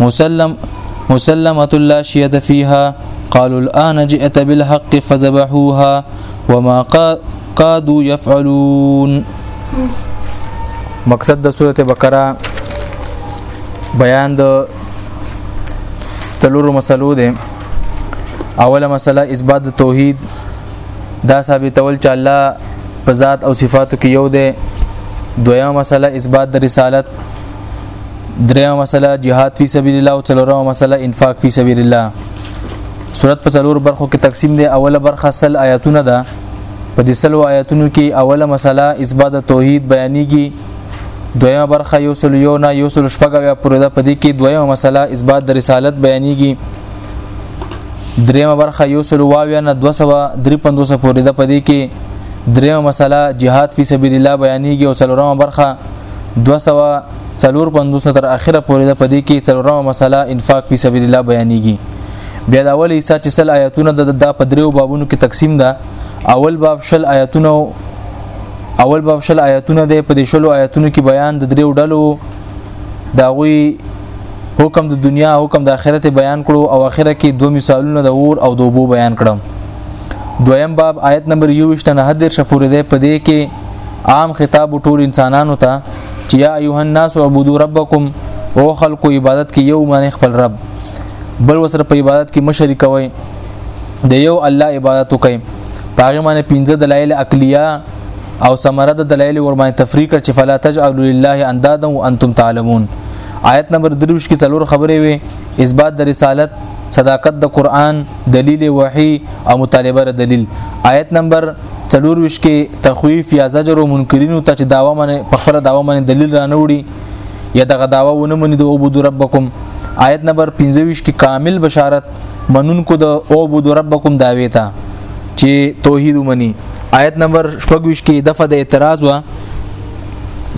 مسلم مسلمه الله شيد فيها قالوا الان جئت بالحق فذبحوها وما قادوا يفعلون مقصد د سوره بقره بیان د تلورو مسلو ده اوله مسله اثبات توحید دا ثابتول چې الله په ذات او صفاتو کې یو دی دویمه مسله اثبات د رسالت دریمه مسله جهاد فی سبیل الله او څلورمه مسله انفاق فی سبیل الله صورت په څلور برخو کې تقسیم دی اوله برخه سل آیاتونه ده په دې سلو آیاتونو کې اوله مسله اثبات توحید بیانېږي دویمه برخه یو سل یو نه یو سل شپږ بیا پوره ده په دې کې دویمه مسله اثبات د رسالت بیانېږي دریمه برخه یو سل واویا نه 253 پوره ده په دې کې دریمه مسله جهاد فی سبیل الله بیانېږي او څلورمه برخه 254 تر اخره پورې د پدې کې څلورمه مسله انفاق فی سبیل الله بیانېږي بیا د اول حصہ چې سل آیاتونه د د پدریو بابونو کې تقسیم ده اول باب شل آیاتونه اول باب شل آیاتونه د پدې شلو آیاتونو کې بیان د دریو ډلو دا غوي حکم د دنیا حکم د آخرت بیان کړو او آخرت کې دوه مثالونه د اور او دوبو بیان کړم دویم باب آیت نمبر 21 نه حد شپور ده پدې کې عام خطاب ټول انسانانو ته چې یا ایها الناس عبدو ربکم او خلکو عبادت کې یو معنی خپل رب بل وسره په عبادت کې مشرک وي د یو الله عبادت وکي پاغه معنی پنځه دلایل عقلیه او ثمره د دلایل ور باندې تفریق کړ چې فلا تجعلوا لله اندادا وانتم تعلمون آیت نمبر 23 کې څلور خبرې وي اثبات د رسالت صداقت د قران دلیل وحی او مطالبه دلیل آیت نمبر څلور وش کې تخویف یا زجر او منکرینو ته چې داوا منه په خپل داوا منه دلیل را نه وړي یا دغه داوا ونه مني د عبود ربکم آیت نمبر 25 کې کامل بشارت منونکو د عبود ربکم داوي ته چې توحید ومني آیت نمبر 25 کې دغه د اعتراض وا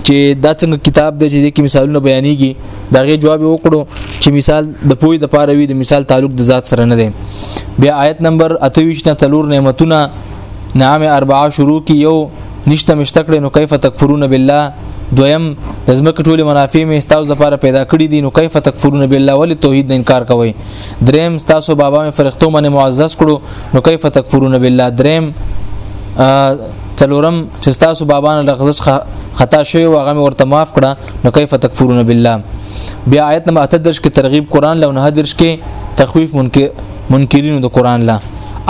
چې دا څنګه کتاب دی چې د کې مثالونه بیانېږي دا غي جواب وکړو چې مثال د پوی د پاره وي د مثال تعلق د ذات سره نه دی بیا آیت نمبر 28 نه تلور نعمتونه نعام اربعه شروع کی یو نشته مشتکړه نو کیف تکفرون بالله دویم د زمکه ټوله منافع می استاو د لپاره پیدا کړی دي نو کیف تکفرون بالله ول توحید نه انکار کوي دریم تاسو بابا می فرښتو منه معزز کړو نو کیف تکفرون بالله دریم تلورم چې تاسو بابا نه لغزش خطا شوی و هغه ورته معاف کړه نو کیف تکفرون بالله بیا آیت نمبر 38 کې ترغیب قران له 19 کې تخویف منکر منکرینو د قران لا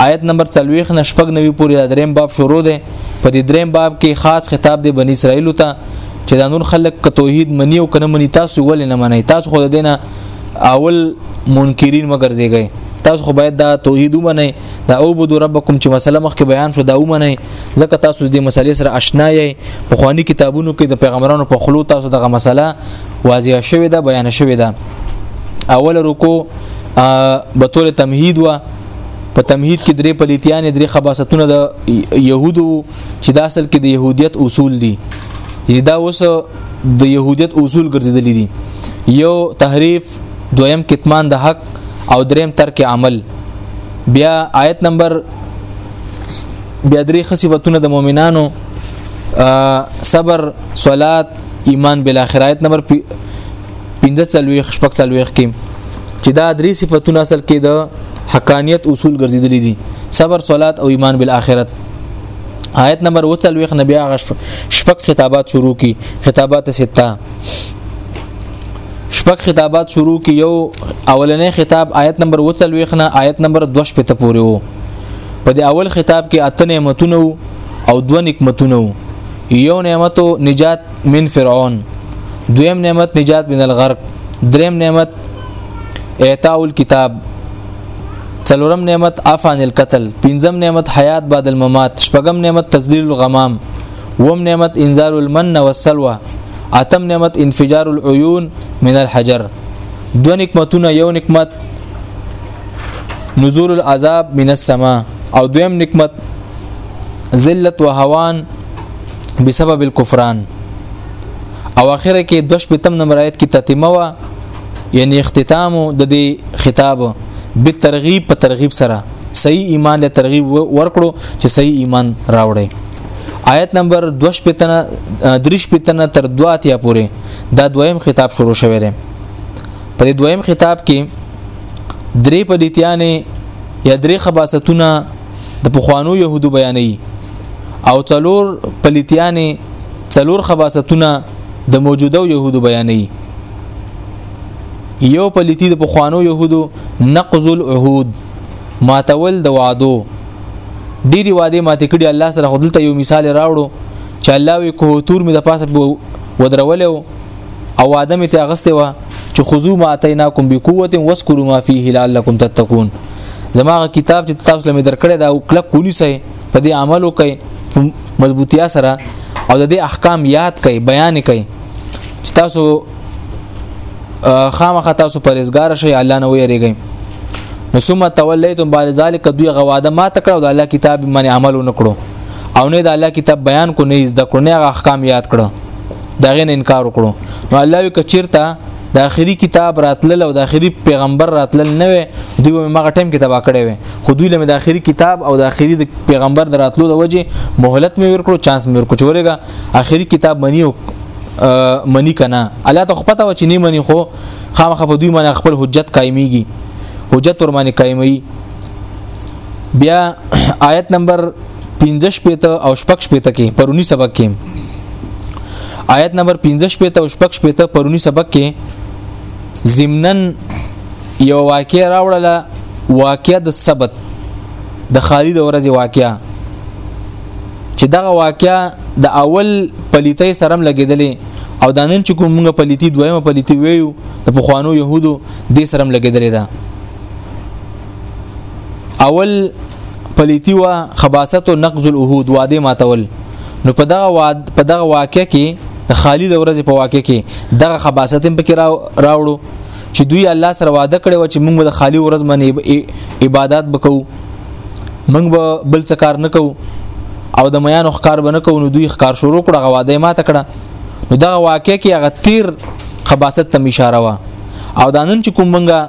آیت نمبر 40 نه شپږ نوي پورې د دریم باب شروع دی په دې دریم باب کې خاص خطاب دی بنی اسرائیل ته چې دا نور خلک که توحید منی او کنه منی تاسو ولې نه منئ تاسو خو دینه اول منکرین مګر زیږئ تاسو خو باید دا توحید ومنئ دا او بده ربکم چې مسله مخکې بیان شو دا ومنه ځکه تاسو د مسلې سره آشنا یې په خواني کتابونو کې د پیغمبرانو په خلو تاسو دغه مسله واضح شوې ده بیان شوې ده اول رکو به تور تمهید و په تمهید کې درې پلیتیان درې خباستونه د يهودو چې د اصل کې د يهودیت اصول دي دا اوس د يهودیت اصول ګرځیدلې دي یو تحریف دویم کتمان د حق او دریم ترک عمل بیا آیت نمبر بیا درې خصيفتونه د مؤمنانو صبر صلات ایمان بل اخر آیت نمبر 15 چلويخ شپږ چلويخ کې چې دا درې صفاتونه اصل کې د حقانیت اصول ګرځیدلې دي صبر صلات او ایمان بالآخرت آیت نمبر 23 نبی هغه شپږ خطابات شروع کی خطابات سته شپږ خطابات شروع کی یو اولنې خطاب آیت نمبر 40 نه آیت نمبر 2 پته پورې وو په دې اول خطاب کې اته نعمتونه او دو نعمتونه یو نعمت نجات من فرعون دویم نعمت نجات من الغرق دریم نعمت اعطاء الكتاب څلورم نعمت عفان القتل پنځم نعمت حیات بعد الممات شپږم نعمت تذلیل الغمام وم نعمت انزال المن والسلوى اتم نعمت انفجار العيون من الحجر دو نعمتونه یو نعمت نزول العذاب من السماء او دویم نعمت ذلت وهوان بسبب الكفران او اخره کې دوش په تم نمبر آیت کې تتمه وا یعنی اختتام د دې خطاب به ترغیب په ترغیب سره صحیح ایمان له ترغیب ورکړو چې صحیح ایمان راوړي آیت نمبر 2 پتنه دریش پتنه تر دواتیا پورې دا دویم خطاب شروع شوی دی په دویم خطاب کې درې پدیتیانې یا درې خباستونه د پخوانو يهودو بیانې او څلور پلیتیانې څلور خباستونه د موجوده يهودو بیانې یو پلیتی د پخوانو يهودو نقض العهود ماتول د وعدو ډېری وعده ماته کړي الله سره خدلته یو مثال راوړو چې الله وی کوه تور می د پاسه ودرولې او وعده می ته اغسته و چې خذو ما اتیناکم بقوه واسکروا ما فيه لعلکم تتقون زماغه کتاب چې تاسو لمه درکړی دا کلک کونی سي په دې عمل وکي مضبوطیا سره او د دې احکام یاد کړئ بیان کړئ تاسو خامخ تاسو پرېزګار شئ الله نه ویریږئ نو ثم تولیتم بعد ذلک دوی غواده ما تکړه د الله کتاب باندې عمل ونکړو او نه د الله کتاب بیان کو نه زده کو نه احکام یاد کړو دا غین انکار وکړو نو الله یو کچیرته د اخري کتاب راتلل او د اخري پیغمبر راتلل نه وي دوی به مغه ټیم کې تبا کړي وي خو دوی له د اخري کتاب او د اخري د پیغمبر دراتلو د وجه مهلت مې ورکړو چانس مې ورکړو چې ورګه اخري کتاب منی او منی کنه الله ته خپته و چې نه منی خو خامخ په دوی باندې خپل حجت قائميږي حجت ور باندې قائمي بیا آیت نمبر 15 پته او شپږ پته کې پرونی سبق کې آیت نمبر 15 پته او شپږ پته پرونی سبق کې ضمنن یو واقع راوړله واقع د سبت د خالد ورځ واقع چې دغه واقعیا د اول پلیتۍ سره لګیدلې او دا نن چې کوم موږ پلیتی دویمه پلیتی ویو د پخوانو يهودو دې سره لګیدلې ده اول پلیتی وا خباست او نقض العهود واده ماتول نو په دغه واد په دغه واقع کې د خالد ورځ په واقع کې دغه خباست هم پکې راوړو چې دوی الله سره وعده کړی و چې موږ د خالی ورځ باندې عبادت وکړو موږ به بل څه کار نکو او د میانو ښکار به نکو نو دوی ښکار شروع کړه غواده ما تکړه نو دغه واقع کې هغه تیر خباست ته اشاره وا او دا نن چې کوم منګه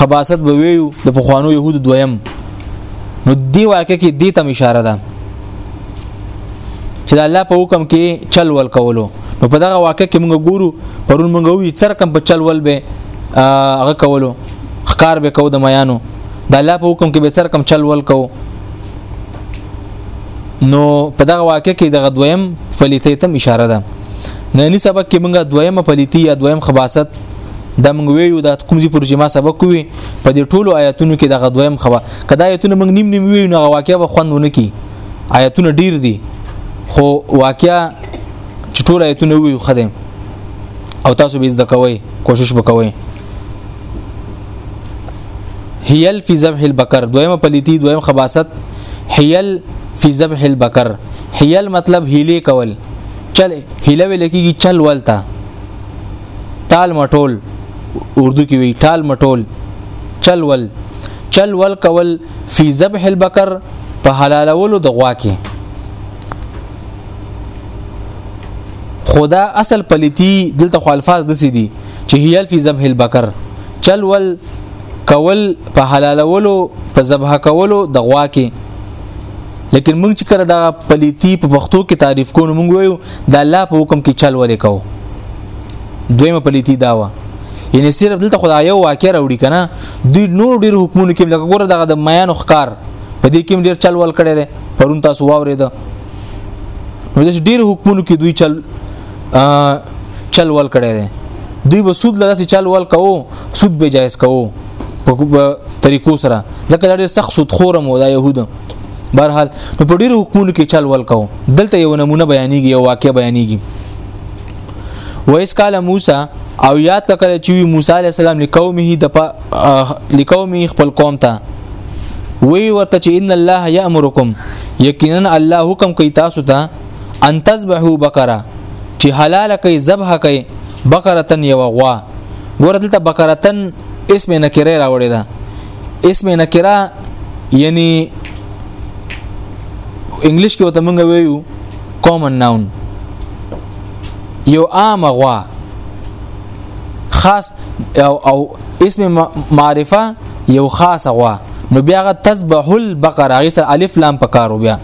خباست به ویو د پخوانو يهود دویم نو دی واقع کې دې ته اشاره ده چې الله په حکم کې چل ول کولو نو په دغه واقع کې موږ ګورو پرون موږ وی څر کم په چل ول به هغه کولو خکار به کو د میانو د الله په حکم کې به سر کم چل ول کو نو په دغه واقع کې دغه دویم فلیته تم اشاره ده ننی سبق کې موږ دویمه فلیتی یا دویم خباست د موږ ویو د کوم ځی پر جما سبق کوي په دې ټولو آیاتونو کې دغه دویم خبا کدا آیاتونه موږ نیم نیم ویو نو واقعیا به خوندونه کی آیاتونه ډیر دي خو واقعیا چې ټول آیاتونه ویو خدای او تاسو به زده کوئ کوشش وکوئ هیل فی ذبح البقر دویم پلیتی دویم خباست هیل فی ذبح البقر هیل مطلب هیله کول چل هیله ویل کیږي چل ولتا ټال مټول اردو کې وی ټال مټول چل ول چل ول کول فی ذبح البقر په حلالولو د غوا کې خدا اصل پلیتی دلته خو الفاظ دسی دي چې هيل فی ذبح البقر چل ول کول په حلالولو په ذبح کولو د غوا کې لیکن موږ چې کړه دا پلیتی په پښتو کې تعریف کوو موږ وایو د الله په حکم کې چل ولې کوو دویمه پلیتی دا و یعنی صرف دلته خدای یو واقع راوړي کنه دوی نور ډیر حکمونه کې لکه ګوره دغه د میان خکار په دې کې ډیر چل ول کړي دي پرون تاسو واورید نو د ډیر حکمونو کې دوی چل چل ول کړی دی دوی به سود لداسې چل ول کوو سود به جایز کوو په طریقو سره ځکه دا ډېر سخت سود خورم و دا يهودم برحال نو په ډیرو حکومتونو کې چل ول کو دلته یو نمونه بیانېږي یو واقع بیانېږي وایس کاله موسی او یاد کړه چې موسی علی السلام لقومه د لقومه خپل قوم ته وی ورته چې ان الله یامرکم یقینا الله حکم کوي تاسو ته ان تذبحو بقره چې حلال کوي ذبح کوي بقرتن یو غوا ګور دلته بقرتن اسم نکره راوړی دا اسم نکره یعنی انګلیش کې وته مونږ ویو کامن ناون یو عام غوا خاص او او اسم معرفه یو خاص غوا نو بیا غ تذبح البقره غیر الف لام پکارو بیا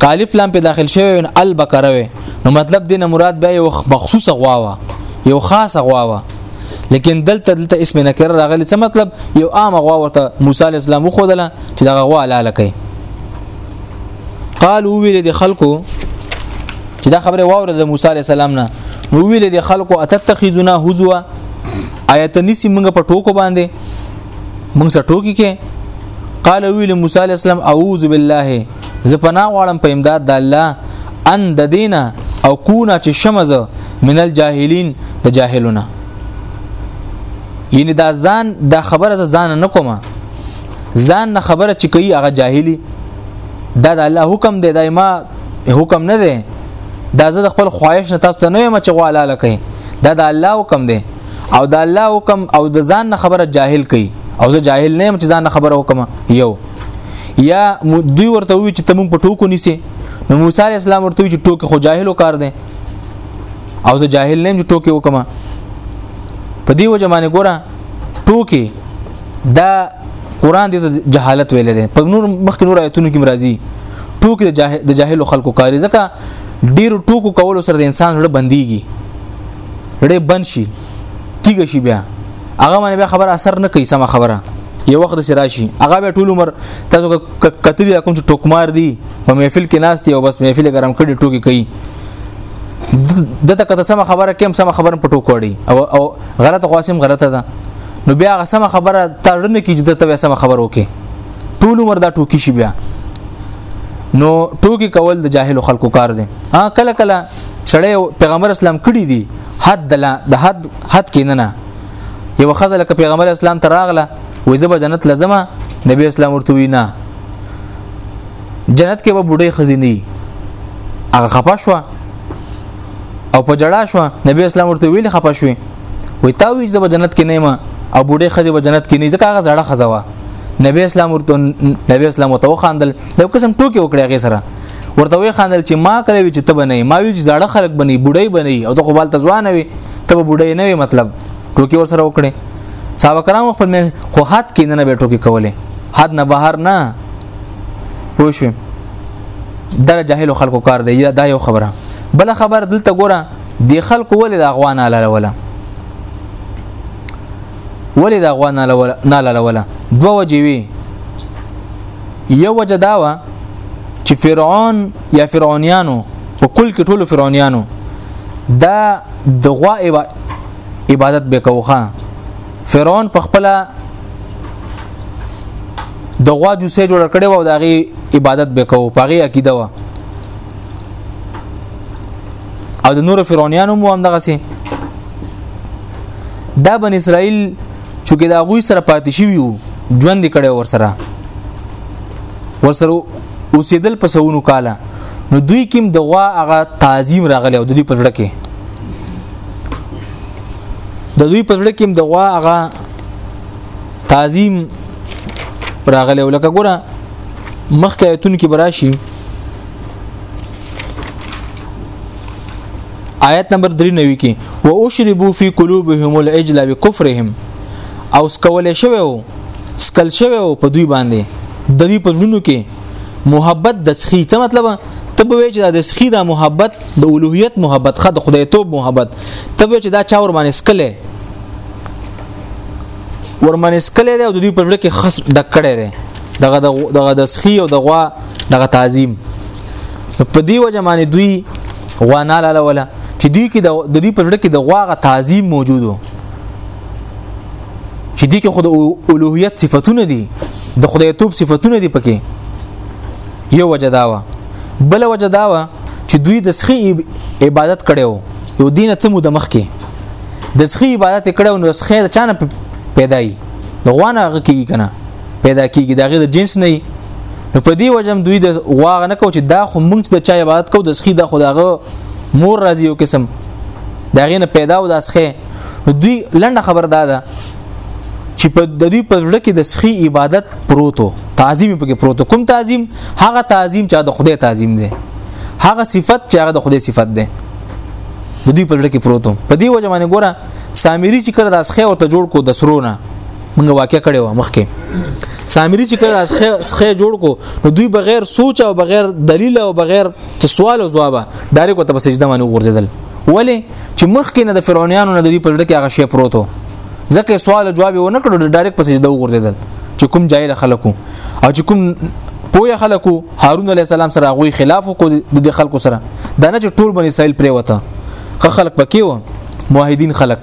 کالف لام په داخل شوی ان البقره وي نو مطلب دینه مراد به یو مخصوصه غواوه یو خاصه غواوه لیکن دلته دلته اسم نکره راغلی څه مطلب یو عام غوا ورته موسی علی السلام خو دله چې دا غوا لاله کوي قال ویل دي خلکو چې دا خبره واوره د موسی علی السلام نه ویل دي خلکو اتتخذنا هزوا آیت نسی موږ په ټوکو باندې موږ سره ټوکی کې قال ویل موسی علی السلام اعوذ بالله ز پناه غواړم په امداد د الله ان د دینه او کونه چې شمز من الجاهلین د جاهلونه یعنی دا ځان دا خبره ځان نه کومه ځان نه خبره چې کوي هغه جاهلی دا د الله حکم دی دا ما حکم نه دی دا زه د خپل خواهش نه تاسو ته نه یم چې غواړاله کوي دا د الله حکم دی او د الله حکم او د ځان نه خبره جاهل کوي او زه جاهل نه يم چې ځان نه خبره وکم یو یا دوی ورته وی چې تمون په ټوکو نیسی نو موسی عليه السلام ورته وی چې ټوکې خو جاهلو کار دی او زه جاهل نه يم چې ټوکې وکم په دی وجه باندې ګوره ټوکې دا قران دې جهالت ویل دي په نور مخکې نور آیتونو کې مرাজি ټوکې د جاهل خلکو کاری ځکه ډیر ټوکو کول سره د انسان زړه بنديږي ډې بند شي تیګ شي بیا هغه باندې بیا خبر اثر نه کوي سم خبره یو وخت سره راشي هغه به ټول عمر تاسو کتلی کوم چې ټوکمار دی په محفل کې ناس دی او بس محفل ګرم کړي ټوکی کوي دته کته سم خبره کم سم خبره په ټوکوړي او او غلطه قاسم غلطه ده نو بیا هغه سم خبره تړنه کې چې دته سم خبر وکي ټول عمر دا ټوکی شي بیا نو ټوکی کول د جاهل خلکو کار دی ها کله کله سړی پیغمبر اسلام کړی دی حد دلا د حد حد کې نه نه یو خزه لکه پیغمبر اسلام ته راغله وې زه به جنت لزمه نبی اسلام ورته وی نه جنت کې به بډې خزینی هغه خپه شو او په جړا شو نبی اسلام ورته ویل خپه شوې وې تا وی زه به جنت کې نه ما او بډې خزه به جنت کې نه ځکه هغه زړه خزه وا نبی اسلام ورته نبی اسلام ورته وخاندل یو قسم ټوکی وکړي هغه سره ورته وی خاندل چې ما کړی وی چې ته بنې ما وی چې زړه خلک بنې بډای بنې او ته خو بل تزوان وی ته بډای نه وی مطلب ټوکی ور سره وکړي صاحب کرام خپل خو حد کې نه به ټوکی کوله حد نه بهر نه پوښوم دا جاهل خلکو کار دی دا یو خبره بل خبر دلته ګوره د خلکو ولې د افغان الاله ولا ولې دا غوا نه لاله دوه وجې وي یو وجه دا و چې فرعون یا فرعونیانو په کل کې ټولو فرعونیانو دا د غوا عبادت به کوخه فرعون په خپل د غوا جوسه جوړ کړي وو داغي عبادت به کوو پاغي عقیده وو او د نور فرعونانو مو هم دغه سي دا بن اسرائیل چې دا غوي سره پاتې شي وو ژوند کړي ور سره ور سره اوسېدل په سونو کاله نو دوی کوم د غوا هغه تعظیم راغلی او د دوی په ځړه کې د دوی په ځړه کې د غوا هغه تعظیم راغلی ولکه ګوره مخکې ایتون کې براشي آیت نمبر 93 کې و اشربوا فی قلوبهم العجل بکفرهم او سکول شوی او سکل شوی او په دوی باندې د دوی په ژوندو کې محبت د سخی څه مطلب ته به وی چې د سخی د محبت د اولوهیت محبت خد خدای توب محبت ته به چې دا چا ور باندې سکله ور باندې سکله او د دوی په ژوند کې خص ډک کړي دغه دغه د سخي او دغه دغه تعظیم په دی وجه باندې دوی غوانا لاله ولا چې دوی کې د دوی په ځړه کې د غواغه تعظیم موجودو چې دي کې خود اولوهیت صفاتونه دي د خدای توپ صفاتونه دي پکې یو وجه داوا بل وجه داوا چې دوی د سخي عبادت کړو یو دین څه مو د مخ کې د سخي عبادت کړو نو سخي د چانه پیدای د غوانه غ کیږي کنه پیدا کیږي دغه د جنس نه نو په دې وجم دوی د غواغ نه کو چې دا خو موږ د چا عبادت کو د سخی د خداغه مور راځي یو قسم دا غینه پیدا او د سخی دوی لنډه خبر دا ده چې په د دوی په ځړه کې د سخی عبادت پروتو تعظیم پکې پروتو کوم تعظیم هغه تعظیم چې د خدای تعظیم دی هغه صفت چې هغه د خدای صفت دی د دوی په ځړه کې پروتو په دې وجه باندې ګوره سامری چې کړه د اسخه او ته جوړ کو د سرونه موږ واقع کړي و مخکې سامری چې کله څخه جوړ کو نو دوی بغیر سوچ او بغیر دلیل او بغیر سوال او جواب ډایرک ته سجده باندې ورزیدل ولی چې مخکې نه د فرعونانو نه د دې پرده کې هغه شی پروتو ځکه سوال او جواب و نه کړو ډایرک په سجده ورزیدل چې کوم جاهل خلکو او چې کوم پوهه خلکو هارون علی السلام سره غوي خلاف کو د خلکو سره دا نه چې ټول بنی اسرائیل پرې وته خلک پکې و موحدین خلک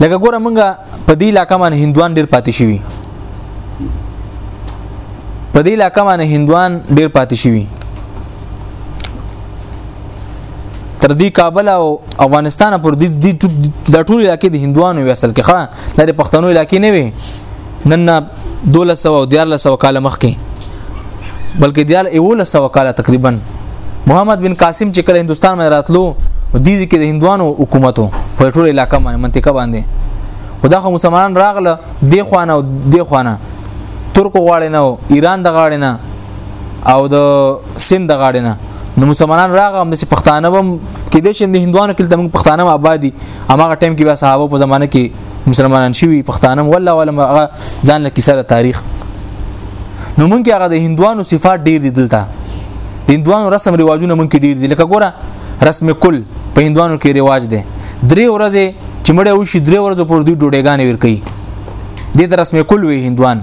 لکه ګوره مونږه په دې علاقې باندې هندوان ډیر پاتې شوي په دې علاقې باندې هندوان ډیر پاتې شوي تر دې کابل او افغانستان پر دې د ټول علاقې د هندوانو وی اصل کې ښا د پښتنو علاقې نه وي نن 1200 او 1400 کال مخکې بلکې دیال 1100 کال تقریبا محمد بن قاسم چې کله هندستان باندې راتلو دي چې د هندوانو حکومتو په ټول علاقې باندې منطقه باندې خدا خو مسلمان راغله دی خوانه او دی خوانه ترکو غاړې نه ایران د غاړې نه او د سند د غاړې نه نو مسلمانان راغ هم چې پښتانه هم کې د شند هندوانو کې تمنګ پښتانه آبادی هغه ټایم کې بیا صحابه په زمانه کې مسلمانان شوي پښتانه والله علم هغه ځان له کیسه تاریخ نو مونږ هغه د هندوانو صفات ډیر دي دلته د هندوانو رسم رواجونه مونږ ډیر دي لکه ګوره رسم کل په هندوانو کې رواج دی درې ورځې چې مړ وشي درې ورځې پر دوی ډوډېګانې ور کوي دې د رسم کل وی هندوان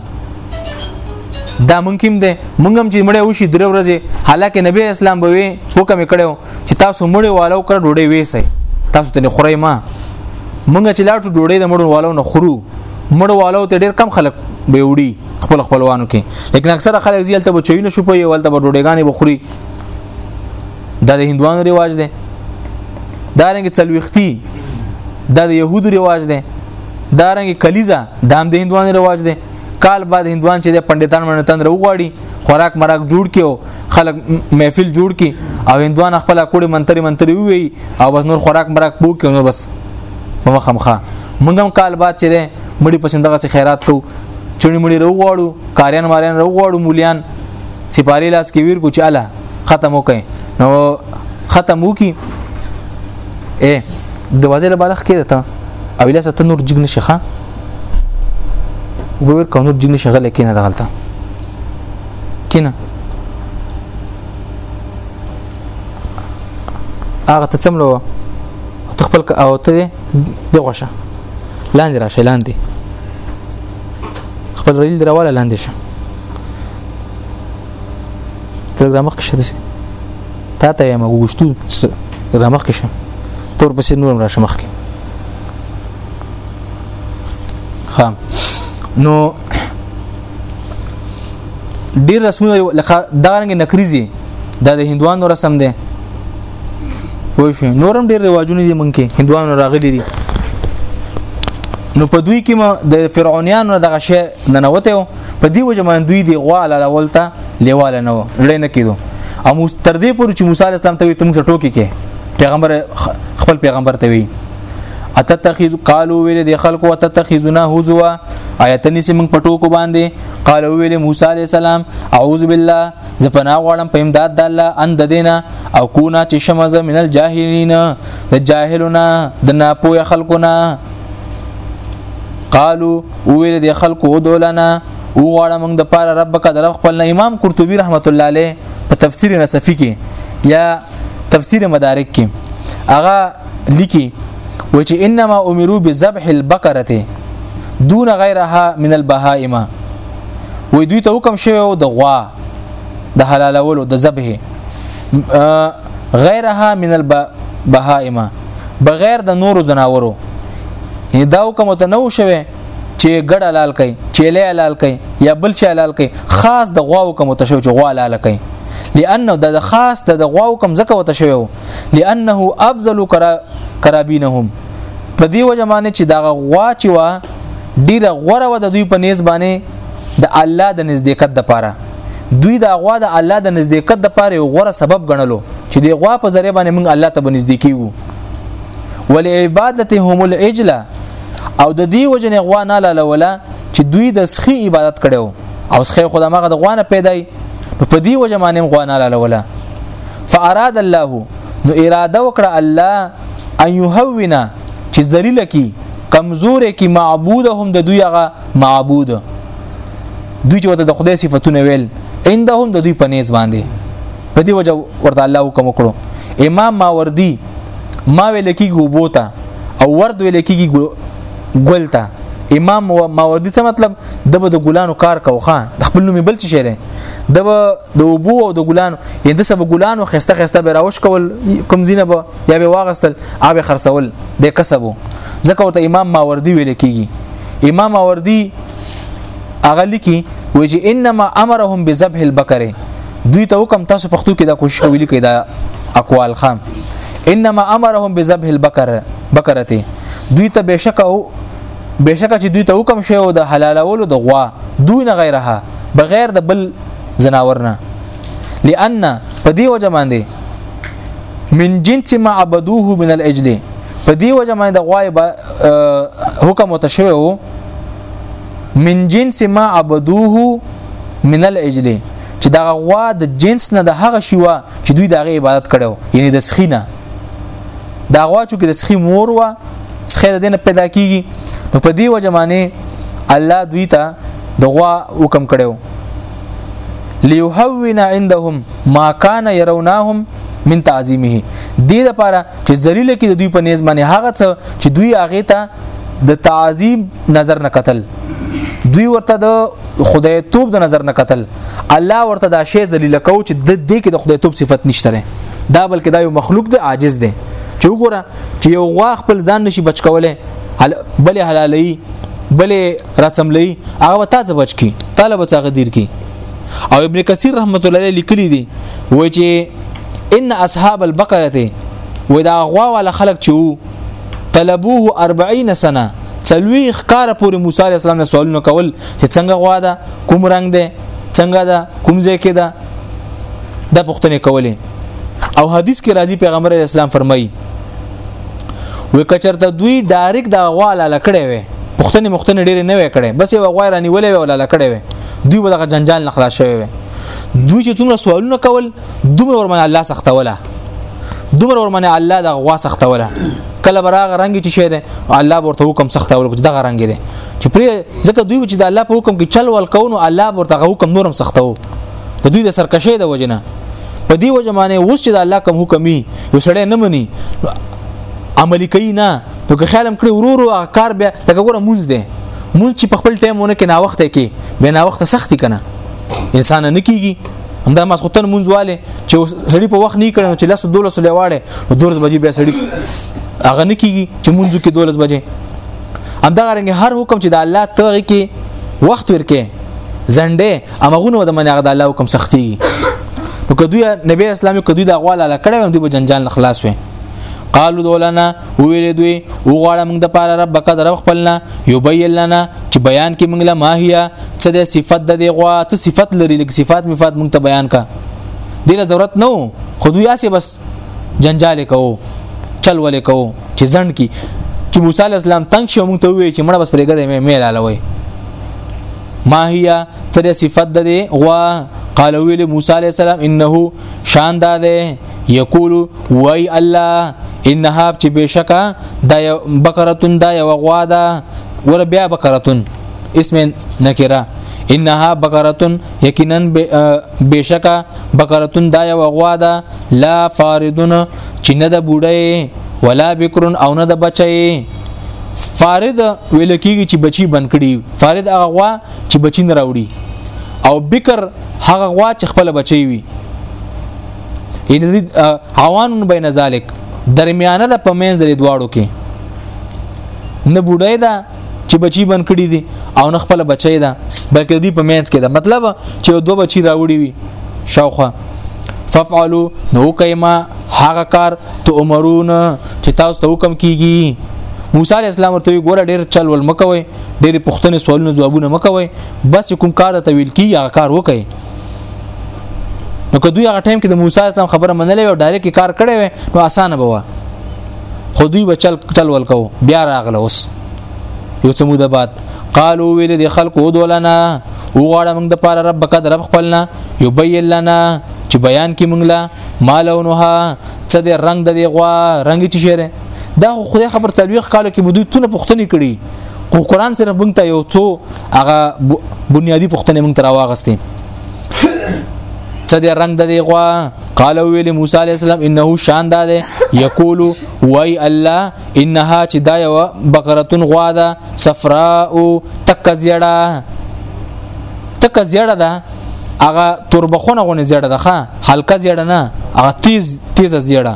دا ممکن دی مونږ هم چې مړ وشي درې ورځې حالکه نبی اسلام به وي حکم کړو چې تاسو مړې والو کړه ډوډۍ وېسئ تاسو ته نه خورئ ما مونږ چې لاټو ډوډۍ د مړو والو نه خورو مړو والو ته ډېر کم خلک به وړي خپل خپلوانو کې لیکن اکثره خلک ځیل ته بچوي نه شو په یو ولته ډوډېګانې بخوري دا د هندوانو ریواج دی دا رنګ څلويختی دا د يهودو ریواج دی دا رنګ کلیزه دا هم د هندوانو ریواج دی کال بعد هندوان چې د پندتان منتن روغواړي خوراک مراک جوړ کیو خلک محفل جوړ کی او هندوان خپل کوړي منتري منتري وی او بس نور خوراک مراک پو کې نو بس په مخه مخه موږ هم کال بعد چیرې مړي پسند غسه خیرات کو چړي مړي رو غواړو کاریان ماریان رو غواړو مولیان سپاری لاس کې ویر کو چې الا ختم وکي نو ختم وکي اے دروازه له بالخ کې ده او لاس ته نور جګ نشخه ګور کونو جګ نشه غل کینه دغلطه کینه هغه ته څملو ته خپل او ته دی غوشه لاندې راشه لاندې خپل ریل دراواله لاندې شه تلګرام مخ کې شه دسي تا ته یم وګشتو تلګرام مخ کې شه تور پسې نور راشه مخ کې ها نو ډیر رسمونه لکه دا رنګ نکریزي دا د هندوانو رسم دی پوه شو نورم ډیر رواجونه دي مونږ کې هندوانو راغلي دي نو په دوی کې ما د فرعونانو دغه شی ننوته و په دی وجه مان دوی دی غوا لاله ولته لیواله نه و لړ نه کېدو او مستردې پر چې موسی اسلام ته وي ته موږ ټوکی کې پیغمبر خپل پیغمبر ته وي اتتخذ قالو ویل د خلکو اتتخذنا هزوا آیتنی سیمن پټو کو باندې قالو ویل موسی علی السلام اعوذ بالله ز پناه غواړم په امداد د الله ان د دینه او کونا چې شمزه من الجاهلین د جاهلونه د ناپوه خلقونه قالو ویل د خلکو ادعو لنا او غواړه موږ د پاره رب کا در خپل امام قرطبي رحمت الله علیه په تفسیر نصفی کې یا تفسیر مدارک کې هغه لیکي و چې انما امروا بذبح البقره دون غیرها من البهائم وې دوی ته حکم شوی او د غوا د حلالولو د ذبح غیرها من البهائم بغیر د نورو زناورو یعنی دا حکم ته نو شوی چې ګډ حلال کړي چې له حلال کړي یا بل چې حلال کړي خاص د غوا حکم ته شوی چې غوا حلال کړي لانه د خاص د غوا حکم زکه وته شوی لانه ابذل کرابینهم په دی وجه باندې چې دا غوا چې وا ډیره غوره و د دوی په نيز باندې د الله د نزدېکت د پاره دوی دا غوا د الله د نزدېکت د پاره یو غوره سبب ګڼلو چې دی غوا په ذریعہ باندې موږ الله ته بنزدې کیږو ولعبادتهم العجله او د دې وجه نه غوا نه لاله ولا چې دوی د سخی عبادت کړو او سخی خدامه د غوا نه پیدای په دې وجه باندې غوا نه لاله ولا فاراد الله نو اراده وکړه الله ان يهونا چې ذلیل کی کمزور کی معبودهم د دوی هغه معبود دوی چې د خدای صفاتونه ویل عندهم د دوی په نيز باندې په دې وجه ورته الله حکم وکړو امام ماوردی ما ویل کیږي وبوته او ورد ویل کیږي ګلته امام ماوردی څه مطلب د به د ګلانو کار کوخه د خپل نوم بل څه شری د به د اوبو او د ګلانو یند سب ګلانو خسته خسته به راوش کول کوم زینه به یا به واغستل او به خرڅول د کسبو ځکه ورته امام ماوردی ویل کیږي امام ماوردی هغه لیکي وی چې انما امرهم بذبح البقره دوی ته حکم تاسو پښتو کې دا کوشش کوي لیکي دا اقوال خام انما امرهم بذبح البقره بقرته دوی ته بشک او بشک چې دوی ته حکم شوی او د حلالولو د غوا دوی نه غیره بغیر د بل زناور نه لئن په دی وجه باندې من جنس ما عبدوه من الاجل په دی وجه باندې د غوای حکم وتشوي وو من جنس ما عبدوه من الاجل چې دا غوا د جنس نه د هغه شیوا چې دوی دغه عبادت کړو یعنی د سخینه دا غوا چې د سخی مور وا سخی د دینه پیدا کیږي نو په دی وجه باندې الله دوی ته د غوا حکم کړو ليهون عندهم ما كان يرونهم من تعظيمه دې لپاره چې ذلیل کې د دوی په نيز باندې هغه څه چې دوی هغه ته د تعظیم نظر نه قتل دوی ورته د خدای توپ د نظر نه قتل الله ورته دا شی ذلیل کو چې د دې کې د خدای توپ صفت نشته دا بلکې دا یو مخلوق دی عاجز دی چې وګوره چې یو غوا خپل ځان نشي بچ کولای بلې حلالي بلې را څملي هغه تا ته بچ کی طالب ته غدیر کی او ابن کثیر رحمت الله علیه لیکلی دی وای چې ان اصحاب البقره و دا غوا ولا خلق چو طلبوه 40 سنه څلوي ښکار پورې موسی علی السلام نه سوالونه کول چې څنګه غوا ده کوم رنگ ده څنګه ده کوم ځای کې ده د پښتنې کولې او حدیث کې راځي پیغمبر اسلام فرمایي وې کچرته دوی ډایرک دا غوا لاله کړې وې پښتنې مختنې ډېرې نه وې کړې بس یو غوا رانی ولې وې لاله کړې وې دوی به دغه جنجال نه خلاص شوی وې دوی چې څومره سوالونه کول دومره ورمنه الله سختوله دومره ورمنه الله د غوا سختوله کله براغه رنگ چې شه ده الله ورته حکم سخت اول کوي دغه رنگ دی چې پرې ځکه دوی چې د الله په حکم کې چل ول کوو الله ورته حکم نورم سختو د دوی د سرکشې د وجنه په دی وجه باندې اوس چې د الله کوم حکم وي یو سړی نه مني عملی کوي نه نو که خیالم کړی ورورو کار بیا لکه ګوره مونږ دی مونږ چې په خپل ټایمونه کې نا وخت کې بیا نا وخت سختی کنه انسان نه کیږي همدا مسخوتن مونږ والے چې سړی په وخت نه کړي چې لاسو دوله سره واړي نو دورز بجې بیا سړی هغه نه کیږي چې مونږ کې دولس بجې همدا رنګ هر حکم چې د الله توغې کې وخت ورکه زنده امغونه د منغه د الله حکم سختيږي نو کدوې نبی اسلامي کدوې د اغوال علا کړه دوی به جنجال نه خلاص وي قالو دولنا ویل دوی او غواړه موږ د پاره رب بک در خپلنا یبین لنا چې بیان کې موږ له ماهیا څه د صفت د دی غوا ته صفت لري لکه صفات مفات موږ ته بیان کا دله ضرورت نو خو دوی اسه بس جنجال کو چل ولې کو چې ځند کی چې موسی اسلام تنگ شو موږ ته وی چې مړه بس پرېګره مې مې لاله وای ما هي تر صفت د دی غوا قال ویل موسی علی السلام انه شان دا ده یقول وای الله انها چې بشکا د بقرتون دا یو غوا ده ور بیا بقرتون اسم نکره انها بقرتون یقینا بشکا بقرتون دا یو غوا ده لا فاردون چې نه د بوډۍ ولا بکرن او نه د بچي فارد ویل کیږي چې بچي بن کړي فارد هغه غوا چې بچی نه راوړي او بکر هغه غوا چې خپل بچی وي ان عوان بین ذلک درمیانه د پمنځ لري دواړو کې نه بډای ده چې بچی بن کړی دي او نه خپل بچی ده بلکې دی پمنځ کې ده مطلب چې دوه بچی راوړي وي شاوخه ففعلوا نو کایما هغه کار ته عمرون چې تاسو ته حکم کیږي موسی علی السلام ورته ګوره ډیر چل ول مکوي ډېر پښتنې سوالونه جوابونه مکوي بس کوم کار ته ویل کی هغه کار وکړي نو که دوی هغه ټایم کې د موسی اسلام خبره منلې او ډایرکټ کار کړی وي نو اسانه به و خو دوی بچل چل ولکو بیا راغله اوس یو څه موده بعد قالو ویل د خلکو دولنا او غواړه موږ د پاره رب کد رب خپلنا یبین لنا چې بیان کې موږ لا مالونها څه د رنگ د دی غوا رنگ چې شهره دا خدای خبر تلويخ کالو کې مدوی تونه پښتني کړي خو قران صرف مونږ ته یو څو هغه بنیادی پښتنې مونږ ته راوغستې څه دې رنگ د دې غوا قال ویل موسی علی السلام انه شان دا ده یقول وای الله انها چې دا یو بقرتون غوا ده صفراء تک زیړه تک زیړه ده هغه تربخونه غونه زیړه ده ښه حلقه زیړه نه هغه تیز تیز زیړه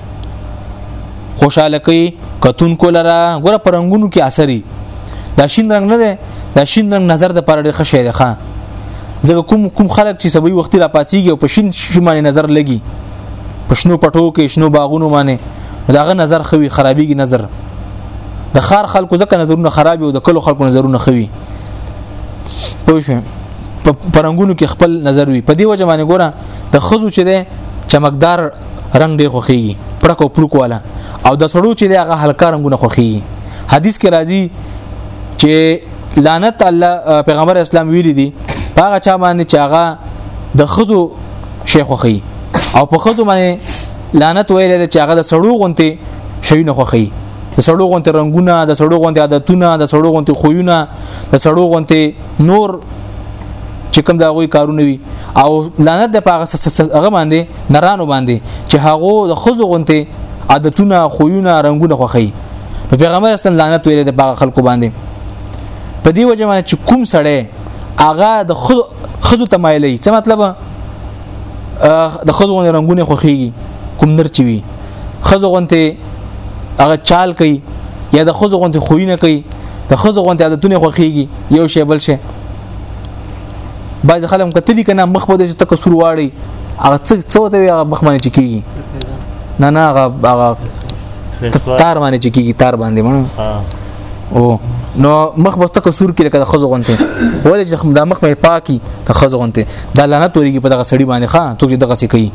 خوشاله کوي کتون کو لره ګوره پرنګونو کې اثري دا شین رنگ نه دی دا شین رنگ نظر د پر ډېر ښه شی دی ښا ځکه کوم کوم خلک چې سبي وختي را پاسيږي او په شین شمانه نظر لګي په شنو پټو کې شنو باغونو باندې داغه نظر خوي خرابيږي نظر د خار خلکو ځکه نظرونه خراب او د کلو خلکو نظرونه خوي پوه شو په پرنګونو کې خپل نظر وي په دی وجه باندې ګوره د خزو چې ده چمکدار رنگ ډیر خوخیږي پړک او پړک والا او د سړو چې دغه هلکا رنگونه خوخیږي حدیث کې راځي چې لعنت الله پیغمبر اسلام ویل دي هغه چا باندې چې هغه د خزو شیخ خوخی او په خزو باندې لعنت ویل دي چې هغه د سړو غونته شي نه خوخی د سړو غونته رنگونه د سړو غونته عادتونه د سړو غونته خویونه د سړو غونته نور چې کوم دا غوي کارونه وي او لعنت د پاغه هغه باندې نرانو باندې چې هغه د خزو غونته عادتونه خوونه رنگونه خوخي نو پیغمبر اسلام لعنت ویل د پاغه خلکو باندې په دی وجه باندې چې کوم سړی هغه د خزو خزو تمایلې څه مطلب د خزو رنگونه خوخيږي کوم نر چوي خزو غونته هغه چال کوي یا د خزو غونته خوینه کوي د خزو غونته عادتونه خوخيږي یو شی بل شی بعض خلک کتلی کنه مخ په دې تک سور واړي هغه څه څه وته هغه مخ باندې چکیږي نه نه هغه هغه تار باندې چکیږي تار باندې مونږ او نو مخ بس تک سور کې لکه خزو غونته ولې چې دا مخ مې پاکي ته خزو غونته دا لعنت وريږي په دغه سړي باندې ښا څوک چې دغه سې کوي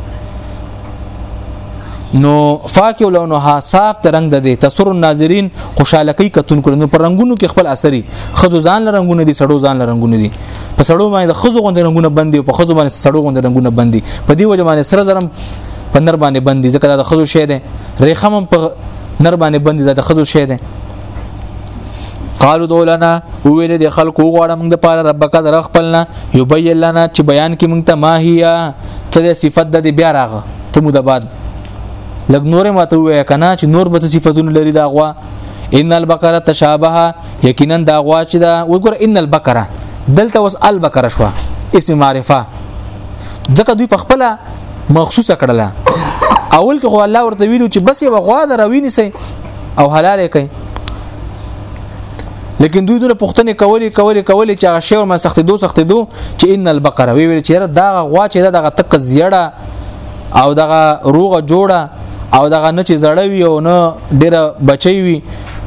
نو فاکه لونها صاف ترنګ ده دي تسر الناظرین خوشاله کوي کتون کړي نو پر رنگونو کې خپل اثري خزو ځان له رنگونه دي سړو ځان له رنگونه دي په سړو باندې د خزو غوند رنگونه بندي او په خزو باندې سړو غوند رنگونه بندي په دې وجه باندې سره زرم په نر باندې بندي ځکه دا د خزو شی ده ریخم په نر باندې بندي دا د خزو شی ده قالو دولنا ویل د خلکو غواړه موږ د پاره ربک در خپلنا یبین لنا چې بیان کې موږ ته ما هيا څه صفت د بیا راغه ته مو د بعد لګ نور ما ته وای کنه چې نور به صفاتونه لري دا غوا ان البقره تشابه یقینا دا غوا چې دا وګوره ان البقره دلته وس البقره شو اسم معرفه ځکه دوی په خپل مخصوصه کړله اول کې خو الله ورته ویلو چې بس یو غوا دروینې سي او حلال کوي لیکن دوی دونه پښتنې کولې کولې کولې چې هغه شی ور ما سختې دو سختې دو چې ان البقره وی ویل چې دا غوا چې دا غتک زیړه او دغه روغه جوړه او دغه نه چې زړه وي او نه ډیره بچي وي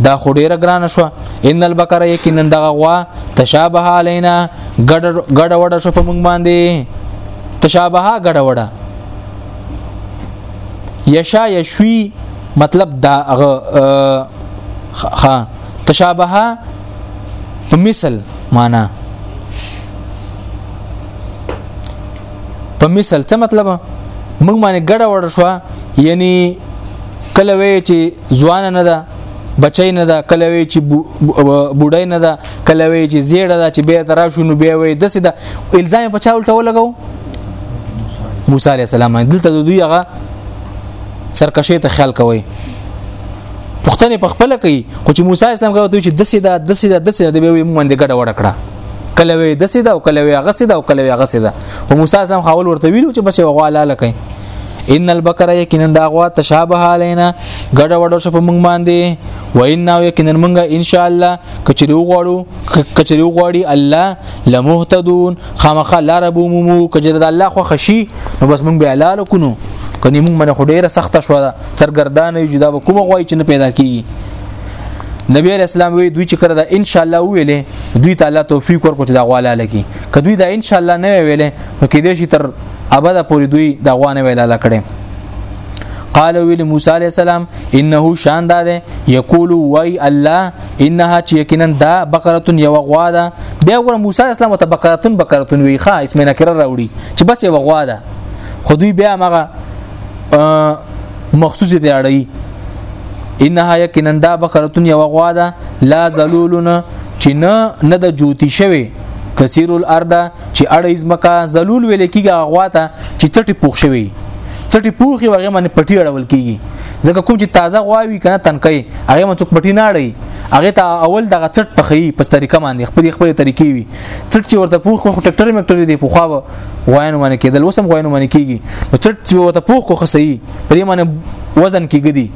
دا خو ډیره ګرانه شو ان البقره یقینا دغه غوا تشابه علینا ګډ ګډ وډ شو په موږ باندې تشابه ګډ وډ یشا یشوی مطلب دا هغه خا تشابه په مثل معنا په مثال څه مطلب موږ باندې ګډه وړ شو یعنی کله وی چې ځوان نه ده بچی نه ده کله وی چې بوډای نه ده کله وی چې زیړه ده چې به تر شونو بیا وی دسه ده الزام په چا الټو لګاو موسی علی السلام دلته دوی هغه سرکشه ته خیال کوي پښتنه په خپل کوي خو چې موسی اسلام کوي چې دسه ده دسه ده دسه ده به موږ باندې ګډه وړ کړه کله وی د سیده او کله وی هغه سیده او کله وی هغه سیده او موسی اسلام خاول ورته ویلو چې بچي غوا لاله کوي ان البقره یقینا دا غوا تشابه علینا ګډ وډو شپ مونږ باندې و ان یقینا مونږه ان شاء الله کچری وغړو کچری وغړی الله لمهتدون خامخ لار بو مو کجره د الله خو خشي نو بس مونږ به اعلان کونو کني مونږ باندې خډيره سخته شو سرګردان یو جدا کوم غوای چې نه پیدا کیږي نبی علیہ السلام وی دوی چې کړه دا ان شاء الله ویلې دوی تعالی توفیق ورکړي چې دا غواله لکی کدوې دا ان شاء الله نه ویلې نو کې دې شي تر ابدا پوری دوی دا غوانه ویلا لکړي قال ویل موسی علی السلام انه شان داده یقول وای الله انها چې یقینا دا بقره یو غوا ده بیا ور موسی اسلام ته بقره بقره وی ښا اسم نکره راوړي چې بس یو غوا ده خو دوی بیا مغه مخصوص دی اړي انها یقینا دا بقرتون یو غوا ده لا ذلولنا چې نه نه د جوتی شوی تسیر الارض چې اړه ازمکا ذلول ویل کیږي غوا ته چې چټي پوښ شوی چټي پوخي وغه باندې پټي اړول کیږي ځکه کوم چې تازه غواوي کنه تنکي هغه مڅوک پټي نه اړي هغه ته اول دغه چټ پخې په طریقه باندې خپل خپل طریقې وي چټ چې ورته پوخ خو ټکټر مکټر دی پوخا غوین باندې کېدل اوس هم غوین باندې کېږي نو چټ چې وته پوخ کو خسي په دې باندې وزن کېږي دي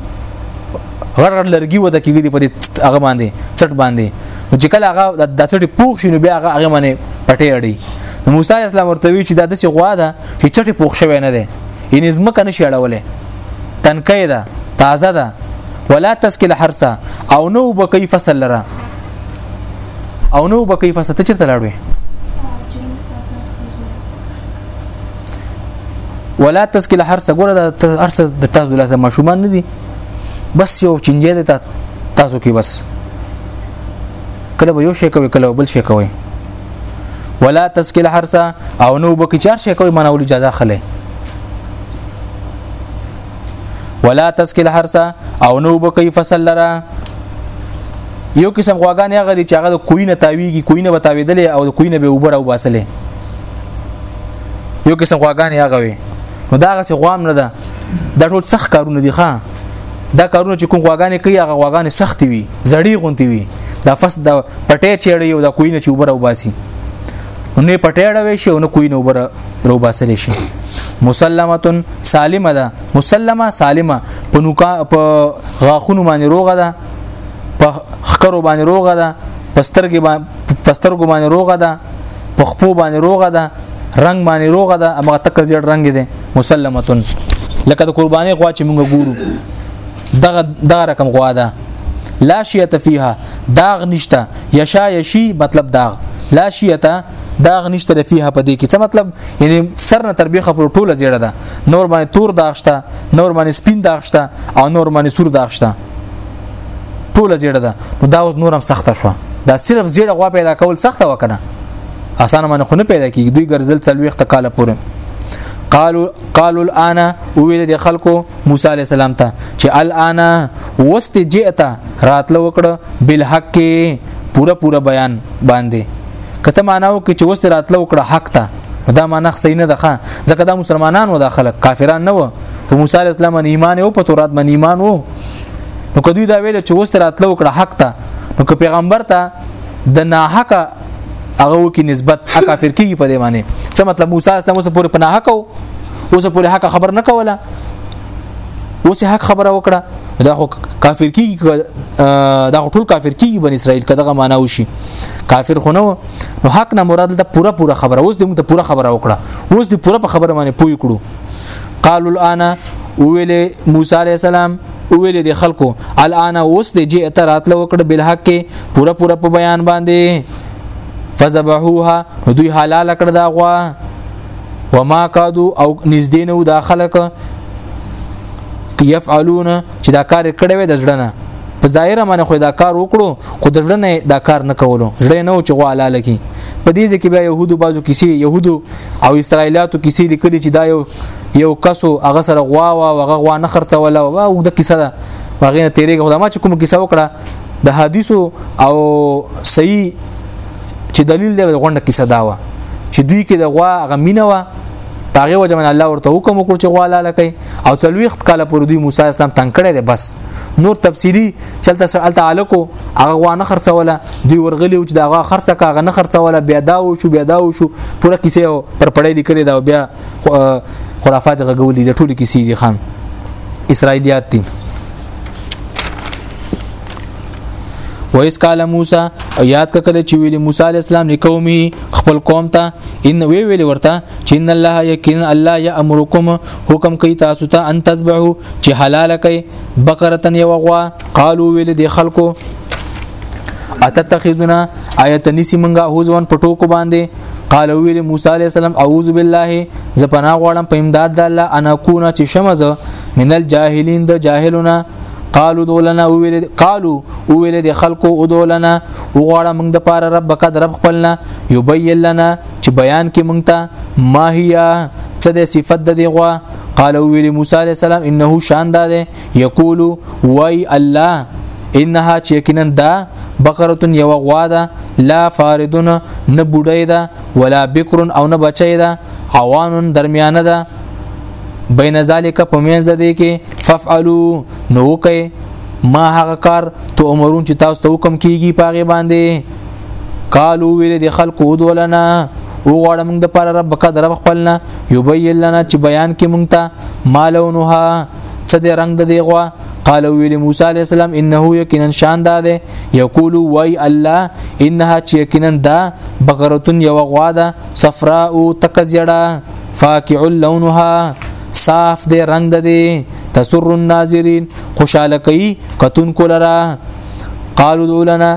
غړ غړ لرګي وته کېږي دي په دې هغه باندې چټ باندې نو چې کله هغه د چټ پوخ شي نو بیا هغه هغه باندې پټې اړي نو موسی اسلام ورته وی چې دا د سی غوا ده چې چټ پوخ شوی نه ده یې نظم کنه شي اړولې تنکې ده تازه ده ولا تسکل حرسه او نو بکی فصل لره او نو به کیف ست چرته لاړوي ولا تسکل هر څه ګوره د هر څه د تاسو لاسه ماشومان نه دي بس یو چنجه ده تاسو کې بس کله به یو شی کوي کله بل شی کوي ولا تسکل هر څه او نو به کې چار شی کوي مانول اجازه خله ولا تسقي الحرث او نو بکې فصل لره یو قسم غواګان هغه دي چې هغه د کوی نه تاویږي کوی نه بتاویدلې او د کوی نه به اوبر او باسلې یو قسم غواګان هغه وي نو دا غسه غوام نه ده دا ټول سخت کارونه دي ښا دا کارونه چې کوم غواګانې کوي هغه غواګانې سخت وي زړی غونتی وي دا فس د پټې چېړې او دا کوی نه چې اوبر او باسي نو نه پټېړه وي شي او نه کوی نه اوبر روباسل شي مسلمه سالمه ده مسلمه سالمه په نوکا په غاخونو باندې روغه ده په خکرو باندې روغه ده پسترګې باندې پسترګو باندې روغه ده په خپو باندې روغه ده رنگ باندې روغه ده هغه تک زیړ رنگ دی مسلمه لکه د قرباني غوا چې موږ ګورو دغه دا رقم غوا ده لا شیته فیها داغ نشته یشا یشی مطلب داغ لا شیته دا غنشته لفیه په دې کې څه مطلب یعنی سر نه تربیخه پر ټوله زیړه ده نور باندې تور داغشته نور باندې سپین داغشته او نور باندې سور داغشته ټوله زیړه ده نو دا اوس نورم سخته شو دا صرف زیړه غوا پیدا کول سخته وکنه اسانه باندې خو نه پیدا کیږي دوی ګرځل څلويخ تکاله پوره قالو قالو الان ویل د خلکو موسی علی السلام ته چې الان وست جئتا راتلو وکړه بالحق پوره پوره بیان باندې کته معناو کې چې وست راتلو کړه حق ته دا معنا صحیح نه ده ځکه دا مسلمانان و دا خلک کافران نه و په موسی علی السلام باندې ایمان او په تورات باندې ایمان وو نو کدی دا ویل چې وست راتلو کړه حق ته نو که پیغمبر ته د ناحق هغه کې نسبت کافر کیږي په دې معنی څه مطلب موسی اسلام اوس پورې پناه حق او اوس پورې حق خبر نه کوله اوس حق خبره وکړه دا خو کافر کیږي دا خو ټول کافر کیږي بن اسرائیل کداغه معنا وشي کافر خو نو نو حق نه مراد دا پوره پوره خبره اوس دې موږ ته پوره خبره وکړه اوس دې پوره په خبره باندې پوي کړو قالوا الان ویل موسی علی السلام ویل دي خلکو الان اوس دې جې اترات لو کړ بل حق کې پوره پوره په بیان باندې فذبحوها دوی حلال کړ دا غوا وما قادو او نږدې نو دا خلک يفعلون چې دا کار کړی وي د ځړه نه په ظاهر باندې خو دا کار وکړو خو د ځړه نه دا کار نه کولو ځړه نه و چې غوا لاله کی په دې ځکه بیا يهودو بازو کیسې يهودو او اسرایلاتو کیسې لیکلي چې دا یو یو کسو هغه سره غوا وا هغه غوا نه خرڅوله او د کیسه ده هغه نه تیرېږي خدای ما چې کوم کیسه وکړه د حدیثو او صحیح چې دلیل دی غونډه کیسه دا و چې دوی کې د غوا غمینه و هغه وجه من الله ورته حکم وکړ چې غوا لاله کوي او څلويخت کاله پر دوی موسی اسلام تنگ کړي دي بس نور تفصيلي چلته سوال تعالی کو هغه غوا نه خرڅوله دوی ورغلي او چې دا غوا خرڅه کاغه نه خرڅوله بیا دا و شو بیا دا و شو پوره کیسه پر پړې لیکلې دا بیا خرافات غغولې د ټولي کیسې دي خان اسرایلیات دي و اس قال موسی او یاد کړه چې ویلی موسی علی السلام لقومي خپل قوم ته ان وی ویلی ورته چې ان الله یقین الله یامرکم حکم کوي تاسو ته ان تذبحو چې حلال کوي بقره یو غوا قالو ویل دي خلکو اتتخذنا آیت نسی منګه هوزون پټو کو باندې قال ویل موسی علی السلام اعوذ بالله زپنا غواړم په امداد د الله انا کونه چې شمزه من الجاهلین د جاهلونه قالو دولنا ویل قالو ویل د خلکو او دولنا وغواړه موږ د پاره رب قد رب خپلنا یبین لنا چې بیان کې موږ ته ما هي څه د صفت د دی غوا قال ویل موسی علی السلام انه شان ده یقول وای الله انها چې یقینا دا بقره یو غوا ده لا فاردون نه بډای ده ولا بکر او نه بچی ده عوان درمیانه ده بین ذالک په مینځ ده دی کې ففعلوا نو کوي ما هغه کار تو امرون چې تاسو ته حکم کیږي پاغه باندې قالو ویل د خلق ودولنا او غواړه موږ د پر رب قدر رب خپلنا یبین لنا چې بیان کې موږ ته مالونها څه د رنگ د دی غوا قال ویل موسی علی السلام انه یقینا شان دا ده یقول وای الله انها چې یقینا دا بقرتون یو غوا ده صفراء تکزړه فاقع لونها صاف دی رنگ ده دی تسر الناظرین خوشاله کوي کتون کولرا قالو دولنا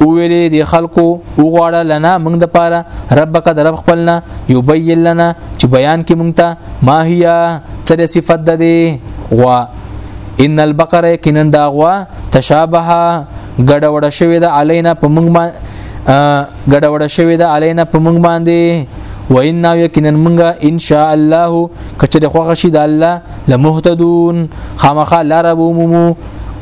ویلې د خلکو وغواړه لنا موږ د پاره ربک د رب خپلنا یبین لنا چې بیان کې موږ ته ما هيا څه صفت ده غوا ان البقره یقینا دا غوا تشابه ګډه وډه شوې ده علینا په موږ باندې ګډه وډه شوې ده علینا په موږ باندې وان یقینا موږ ان شاء الله کچره خوښ شي د الله لمهتدون خامخا لارب مومو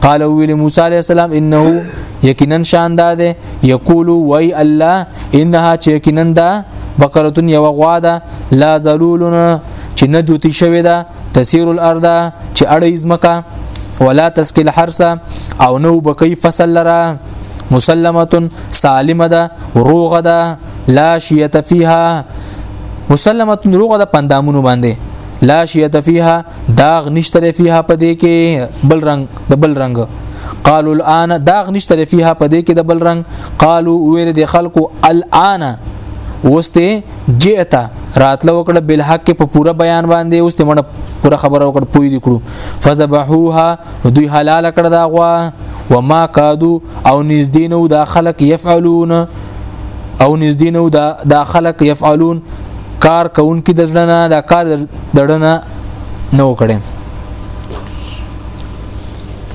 قال ویل موسی علی السلام انه یقینا شان دا ده یقول وای الله انها چې یقینا دا بقره یو غوا ده لا ذلولنا چې نه جوتی شوی ده تسیر الارض چې اړې زمکا ولا تسکل حرس او نو بکی فصل لرا مسلمه سالمه ده روغه ده لا شیت فیها مسلمه روغه ده پندامونو باندې لا شیت فیها داغ نشتره فیها پدې کې بل رنگ د بل رنگ قالوا الان داغ نشته فيها پدې کې د بل رنگ قالوا ويل دي خلقو الان وسته جئتا راتله وکړه بل حق په پوره بیان باندې اوس ته مړه پوره خبره وکړه پوی دي کړو فذبحوها دوی حلال کړه دا غوا وما کادو او نږدې نو دا خلق يفعلون او نږدې نو دا دا خلق يفعلون کار کوونکې د ځړنه دا کار دړنه نو کړي